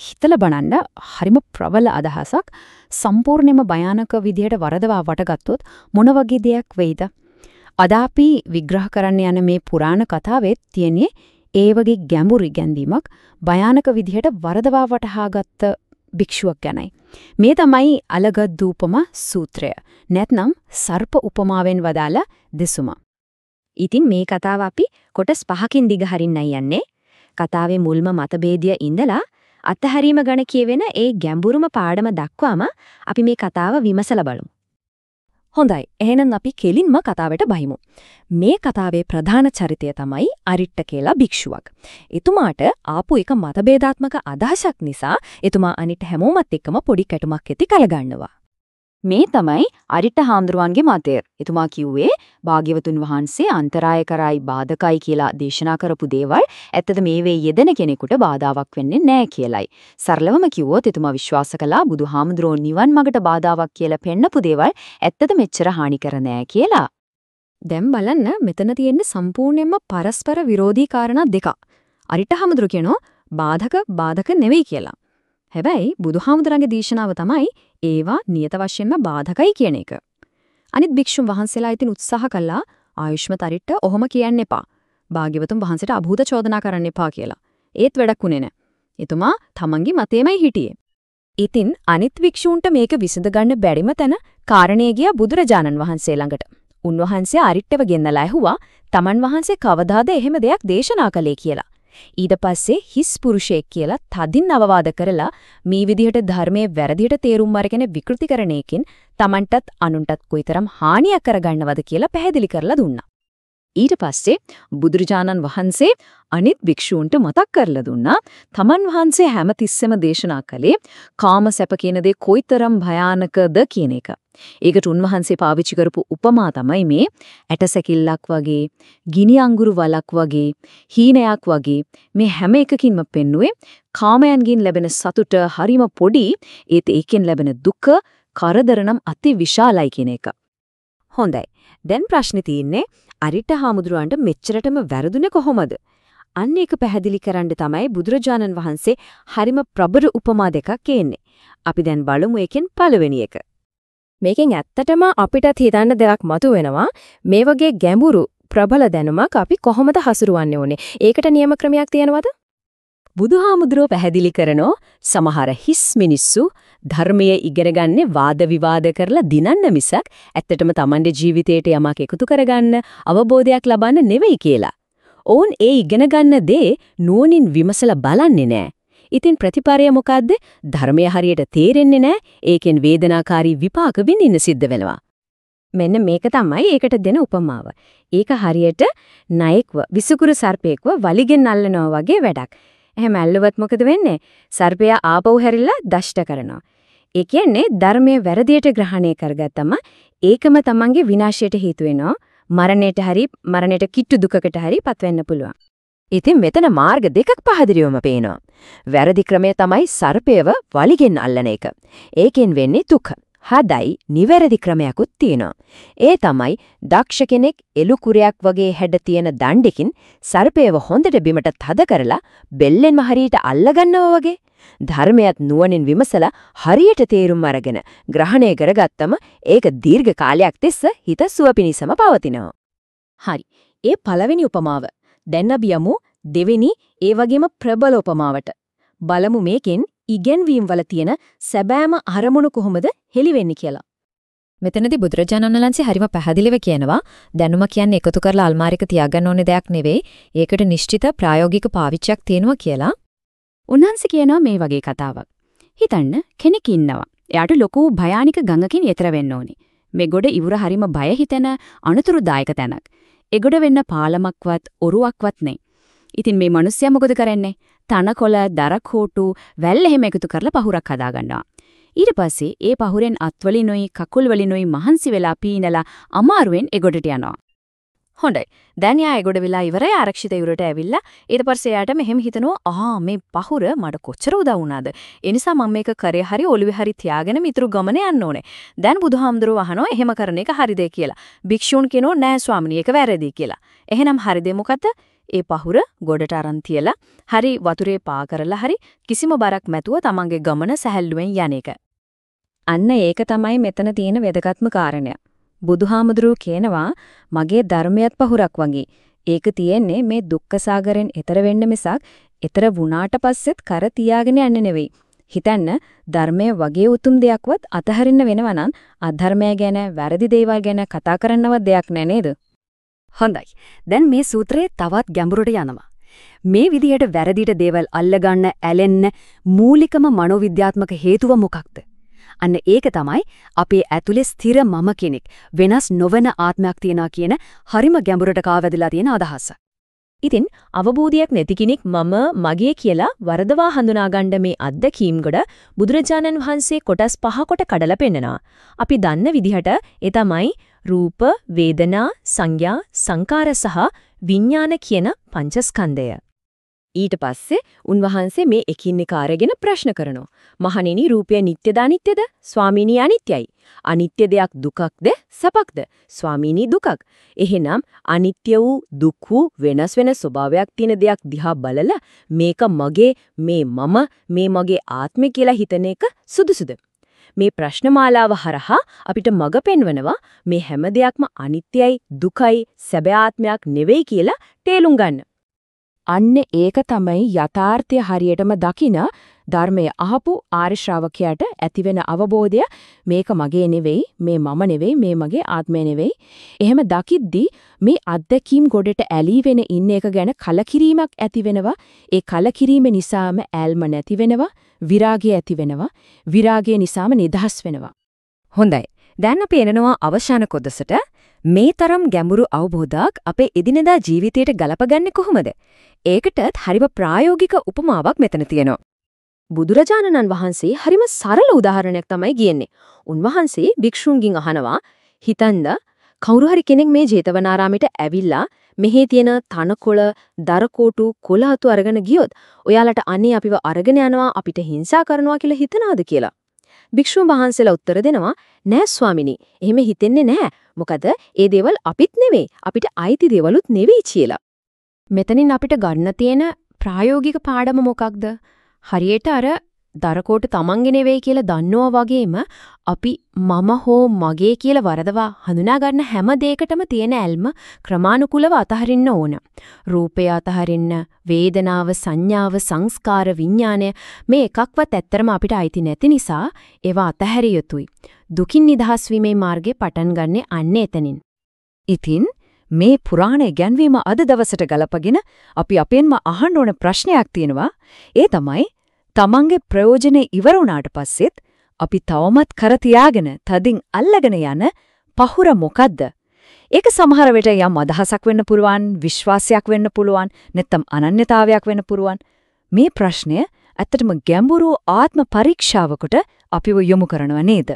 හිතලා බලන්න හරිම ප්‍රබල අදහසක් සම්පූර්ණයෙන්ම භයානක විදියට වරදවා වටගත්තොත් මොන වගේ දෙයක් වෙයිද? අද අපි විග්‍රහ කරන්න යන මේ පුරාණ කතාවෙත් තියෙන්නේ ඒ වගේ ගැඹුරු ඉගැන්වීමක් භයානක විදිහට වරදවා වටහාගත්ත භික්ෂුවක් ගැනයි. මේ තමයි අලගද්දූපම සූත්‍රය. නැත්නම් සර්ප උපමාවෙන් වදාළ දෙසුම. ඉතින් මේ කතාව අපි කොටස් පහකින් දිග හරින්නයි යන්නේ. කතාවේ මුල්ම මතභේදය ඉඳලා අත්හැරීම ගැන කියවෙන ඒ ගැඹුරුම පාඩම දක්වාම අපි මේ කතාව විමසලා බලමු. හොඳයි. එහෙනම් අපි කෙලින්ම කතාවට බහිමු. මේ කතාවේ ප්‍රධාන චරිතය තමයි අරිට්ට කියලා භික්ෂුවක්. එතුමාට ආපු එක මතභේදාත්මක අදහසක් නිසා එතුමා අනිත් හැමෝමත් එක්කම පොඩි කැටුමක් ඇති කලගන්නවා. මේ තමයි අරිට හාමුදුරුවන්ගේ මතය. එතුමා කිව්වේ භාග්‍යවතුන් වහන්සේ අන්තරාය කරයි බාධකයි කියලා දේශනා කරපු දේවල් ඇත්තද මේ වේ යෙදෙන කෙනෙකුට බාධාවක් වෙන්නේ නැහැ කියලයි. සරලවම කිව්වොත් එතුමා විශ්වාස කළා බුදුහාමුදුරුවෝ නිවන් මගට බාධාවක් කියලා පෙන්නපු දේවල් ඇත්තද මෙච්චර හානි කර නැහැ කියලා. දැන් බලන්න මෙතන තියෙන්නේ සම්පූර්ණයෙන්ම පරස්පර විරෝධී කාරණා දෙකක්. අරිට හාමුදුරු කියනවා බාධක බාධක නෙවෙයි කියලා. හැබැයි බුදුහාමුදුරන්ගේ දේශනාව තමයි ඒවා නියත වශයෙන්ම බාධකයි කියන එක. අනිත් භික්ෂුන් වහන්සේලා ඉතින් උත්සාහ කළා ආයුෂ්මතරිට ඔහොම කියන්න එපා. භාග්‍යවතුන් වහන්සේට අභූත චෝදනා කරන්න එපා කියලා. ඒත් වැඩක් උනේ නැහැ. එතුමා තමන්ගේ මතේමයි හිටියේ. ඉතින් අනිත් භික්ෂූන්ට මේක විසඳ ගන්න බැරිම තැන කාරණේ ගියා බුදුරජාණන් වහන්සේ ළඟට. උන්වහන්සේ අරිට්ටව ගෙන්නලා ඇහුවා තමන් වහන්සේ කවදාද එහෙම දෙයක් දේශනා කළේ කියලා. ඊට පස්සේ හිස් පුරුෂයෙක් කියලා තදින් අවවාද කරලා මේ විදිහට ධර්මයේ වැරදියට තේරුම් අරගෙන විකෘති කරන එකෙන් Tamanටත් අනුන්ටත් කොයිතරම් හානියක් කරගන්නවද කියලා පැහැදිලි කරලා දුන්නා. ඊට පස්සේ බුදුරජාණන් වහන්සේ අනිත් භික්ෂූන්ට මතක් කරලා දුන්නා තමන් වහන්සේ හැමතිස්සෙම දේශනා කළේ කාම සැප කියන දේ කොයිතරම් භයානකද කියන එක. ඒකට උන්වහන්සේ පාවිච්චි කරපු උපමා තමයි මේ ඇටසැකිල්ලක් වගේ, ගිනි අඟුරු වලක් වගේ, හීනයක් වගේ මේ හැම එකකින්ම පෙන්නුවේ කාමයන්ගෙන් ලැබෙන සතුට හරිම පොඩි ඒත් ඒකෙන් ලැබෙන දුක කරදර නම් අති විශාලයි කියන එක. හොඳයි. දැන් ප්‍රශ්නේ තියෙන්නේ අරිට හාමුදුරුවන්ට මෙච්චරටම වැරදුනේ කොහොමද? අන්න ඒක පැහැදිලි කරන්න තමයි බුදුරජාණන් වහන්සේ හරිම ප්‍රබල උපමා දෙකක් කියන්නේ. අපි දැන් බලමු එකෙන් පළවෙනි එක. මේකෙන් ඇත්තටම අපිටත් හිතන්න දෙයක් මතුවෙනවා. මේ වගේ ගැඹුරු ප්‍රබල දැනුමක් අපි කොහොමද හසුරුවන්නේ ඕනේ? ඒකට නියම ක්‍රමයක් තියෙනවද? බුදුහාමුදුරුව පැහැදිලි කරනෝ සමහර හිස් මිනිස්සු ධර්මයේ ඉගෙන ගන්නේ වාද විවාද කරලා දිනන්න මිසක් ඇත්තටම Tamande ජීවිතේට යමක් එකතු කරගන්න අවබෝධයක් ලබන්න නෙවෙයි කියලා. ඔවුන් ඒ ඉගෙන ගන්න දේ නුවණින් විමසලා බලන්නේ නැහැ. ඉතින් ප්‍රතිපරය මොකද්ද? ධර්මය හරියට තේරෙන්නේ නැහැ. ඒකෙන් වේදනාකාරී විපාක විඳින්න සිද්ධ වෙනවා. මෙන්න මේක තමයි ඒකට දෙන උපමාව. ඒක හරියට නයෙක්ව විසුකුරු සර්පයෙක්ව වලිගෙන් අල්ලනවා වගේ වැඩක්. එහෙම ඇල්ලුවත් මොකද වෙන්නේ? සර්පයා ආපහු හැරිලා දෂ්ට කරනවා. ඒ කියන්නේ ධර්මයේ වැරදියට ග්‍රහණය කරගත්තම ඒකම තමන්ගේ විනාශයට හේතු වෙනවා. මරණයට හරි මරණයට කිට්ටු දුකකට හරි පත්වෙන්න පුළුවන්. ඉතින් මෙතන මාර්ග දෙකක් පහදිරියවම පේනවා. වැරදි ක්‍රමය තමයි සර්පයව වලිගෙන් අල්ලන එක. ඒකෙන් වෙන්නේ දුක. හදයි නිවැරදි ක්‍රමයක්ත් තියෙනවා. ඒ තමයි දක්ෂ කෙනෙක් එලු කුරයක් වගේ හැඩ තියෙන දණ්ඩකින් සර්පයව හොඳට බිමට තද කරලා බෙල්ලෙන්ම හරියට අල්ලගන්නවා වගේ. ධර්මයත් නුවණින් විමසලා හරියට තේරුම් අරගෙන ග්‍රහණය කරගත්තම ඒක දීර්ඝ කාලයක් තිස්ස හිත සුවපිනිසම පවතිනවා. හරි. ඒ පළවෙනි උපමාව දැන් අපි යමු දෙවෙනි ඒ වගේම ප්‍රබල උපමාවට. බලමු මේකෙන් ඉගෙනවීම වල තියෙන සැබෑම අරමුණු කොහොමද හෙළි වෙන්නේ කියලා. මෙතනදී බුදුරජාණන් වහන්සේ හරිම පැහැදිලිව කියනවා දැනුම කියන්නේ එකතු කරලා අල්මාරියක තියාගන්න ඕනේ දෙයක් නෙවෙයි. ඒකට නිශ්චිත ප්‍රායෝගික පාවිච්චියක් තියෙනවා කියලා. උන්වහන්සේ කියනවා මේ වගේ කතාවක්. හිතන්න කෙනෙක් ඉන්නවා. එයාට ලොකු භයානික ගඟකින් එතර වෙන්න ඕනේ. මේ ගොඩ ඉවුර හරිම බය හිතෙන අනුතුරුදායක තැනක්. එගොඩ වෙන්න පාලමක්වත් ඔරුවක්වත් නැහැ. ඉතින් මේ මිනිස්සයා මොකද කරන්නේ? තනකොළ, දරකෝටු, වැල් එහෙම එකතු කරලා පහුරක් හදාගන්නවා. ඊට පස්සේ ඒ පහුරෙන් අත්වලිනුයි කකුල් වලිනුයි මහන්සි වෙලා පීනලා අමාරුවෙන් එගොඩට යනවා. හොඳයි. දැන් යා එගොඩ වෙලා ඉවරයි ආරක්ෂිත යුරට ඇවිල්ලා ඊට පස්සේ යාට මෙහෙම හිතනවා ආ මේ පහුර මට කොච්චර උදව් වුණාද? ඒ නිසා මම මේක කරේ හරි ඔළුවේ හරි තියාගෙන මිතුරු ගමන යන්න ඕනේ. දැන් බුදුහාමුදුරුව අහනවා එහෙම කරන එක හරිද කියලා. භික්ෂූන් කියනෝ නෑ ස්වාමිනී ඒක වැරදි කියලා. එහෙනම් හරිද මොකද? ඒ පහුර ගොඩට අරන් තියලා හරි වතුරේ පා කරලා හරි කිසිම බරක් මැතුව තමන්ගේ ගමන සැහැල්ලුවෙන් යන එක. අන්න ඒක තමයි මෙතන තියෙන වැදගත්ම කාරණය. බුදුහාමුදුරුවෝ කියනවා මගේ ධර්මයත් පහුරක් වගේ. ඒක තියෙන්නේ මේ දුක්ඛ සාගරෙන් එතර වෙන්න මිසක් එතර වුණාට පස්සෙත් කර තියාගෙන යන්න නෙවෙයි. හිතන්න ධර්මයේ වගේ උතුම් දෙයක්වත් අතහරින්න වෙනවා නම් අධර්මය ගැන වැරදි දේවල් ගැන කතා කරන්නවත් දෙයක් නෑ නේද? හොඳයි. දැන් මේ සූත්‍රයේ තවත් ගැඹුරට යනවා. මේ විදිහට වැරදිට දේවල් අල්ලගන්න ඇලෙන්න මූලිකම මනෝවිද්‍යාත්මක හේතුව මොකක්ද? අන්න ඒක තමයි අපේ ඇතුලේ ස්ථිර මම කෙනෙක් වෙනස් නොවන ආත්මයක් තියනවා කියන හරිම ගැඹුරට කාවැදලා තියෙන අදහස. ඉතින් අවබෝධයක් නැති කෙනෙක් මම මගේ කියලා වරදවා හඳුනාගන්න මේ අත්දැකීම් ගොඩ බුදුරජාණන් වහන්සේ කොටස් පහකට කඩලා පෙන්නනවා. අපි දන්න විදිහට ඒ තමයි රූප, වේදනා, සංඥා, සංකාර සහ විඥාන කියන පංචස්කන්ධය. ඊට පස්සේ උන්වහන්සේ මේ එකින් එක අරගෙන ප්‍රශ්න කරනවා. මහණෙනි රූපය නිට්ටයද අනිත්‍යද? ස්වාමීනි අනිත්‍යයි. අනිත්‍ය දෙයක් දුකක්ද සැපක්ද? ස්වාමීනි දුකක්. එහෙනම් අනිත්‍ය වූ දුක් වූ වෙනස් වෙන ස්වභාවයක් තියෙන දෙයක් දිහා බලලා මේක මගේ මේ මම මේ මගේ ආත්මය කියලා හිතන එක සුදුසුද? මේ ප්‍රශ්න මාලාව හරහා අපිට මඟ පෙන්වනවා මේ හැම දෙයක්ම අනිත්‍යයි දුකයි සැබෑ ආත්මයක් නෙවෙයි කියලා තේරුම් ගන්න. අන්න ඒක තමයි යථාර්ථය හරියටම දකින ධර්මය අහපු ආර්ය ශ්‍රාවකයාට ඇතිවෙන අවබෝධය. මේක මගේ නෙවෙයි මේ මම නෙවෙයි මේ මගේ ආත්මය නෙවෙයි. එහෙම දකිද්දි මේ අත්දැකීම් ගොඩට ඇලී වෙන ඉන්න එක ගැන කලකිරීමක් ඇති වෙනවා ඒ කලකිරීම නිසාම ඈල්ම නැති වෙනවා විරාගය ඇති වෙනවා විරාගය නිසාම නිදහස් වෙනවා. හොඳයි. දැන් අපි එනවා අවසාන කොටසට. මේ තරම් ගැඹුරු අවබෝධයක් අපේ එදිනෙදා ජීවිතයට ගලපගන්නේ කොහොමද? ඒකටත් හරිම ප්‍රායෝගික උපමාවක් මෙතන තියෙනවා. බුදුරජාණන් වහන්සේ හරිම සරල උදාහරණයක් තමයි කියන්නේ. උන්වහන්සේ භික්ෂුන්ගෙන් අහනවා හිතන්ද කවුරු හරි කෙනෙක් මේ ජේතවනාරාමයට ඇවිල්ලා මෙහි තියෙන තනකොළ, දරකෝටු, කොළ අතු අරගෙන ගියොත් ඔයාලට අනේ අපිව අරගෙන යනවා අපිට හිංසා කරනවා කියලා හිතනවාද කියලා. භික්ෂුන් වහන්සේලා උත්තර දෙනවා නෑ ස්වාමිනී එහෙම හිතෙන්නේ නෑ මොකද ඒ දේවල් අපිත් නෙවෙයි අපිට අයිති දේවලුත් නෙවෙයි කියලා මෙතනින් අපිට ගන්න තියෙන ප්‍රායෝගික පාඩම මොකක්ද හරියට අර දරකෝට තමන්ගේ නෙවෙයි කියලා දන්නවා වගේම අපි මම හෝ මගේ කියලා වරදවා හඳුනා ගන්න හැම දෙයකටම තියෙන ඇල්ම ක්‍රමානුකූලව අතහරින්න ඕන. රූපය අතහරින්න, වේදනාව, සංඥාව, සංස්කාර, විඥානය මේ එකක්වත් ඇත්තරම අපිට අයිති නැති නිසා ඒවා අතහැරිය යුතුයි. දුකින් නිදහස් වීමේ මාර්ගේ පටන් ගන්නෙ අන්න එතනින්. ඉතින් මේ පුරාණ ඉගැන්වීම අද දවසට ගලපගෙන අපි අපෙන්ම අහන්න ඕන ප්‍රශ්නයක් තියෙනවා. ඒ තමයි තමන්ගේ ප්‍රයෝජනේ ඉවර වුණාට පස්සෙත් අපි තවමත් කර තියාගෙන තදින් අල්ලගෙන යන පහුර මොකද්ද? ඒක සමහර වෙලට යම් අදහසක් වෙන්න පුළුවන්, විශ්වාසයක් වෙන්න පුළුවන්, නැත්නම් අනන්‍යතාවයක් වෙන්න පුළුවන්. මේ ප්‍රශ්නය ඇත්තටම ගැඹුරු ආත්ම පරීක්ෂාවකට අපිව යොමු කරනව නේද?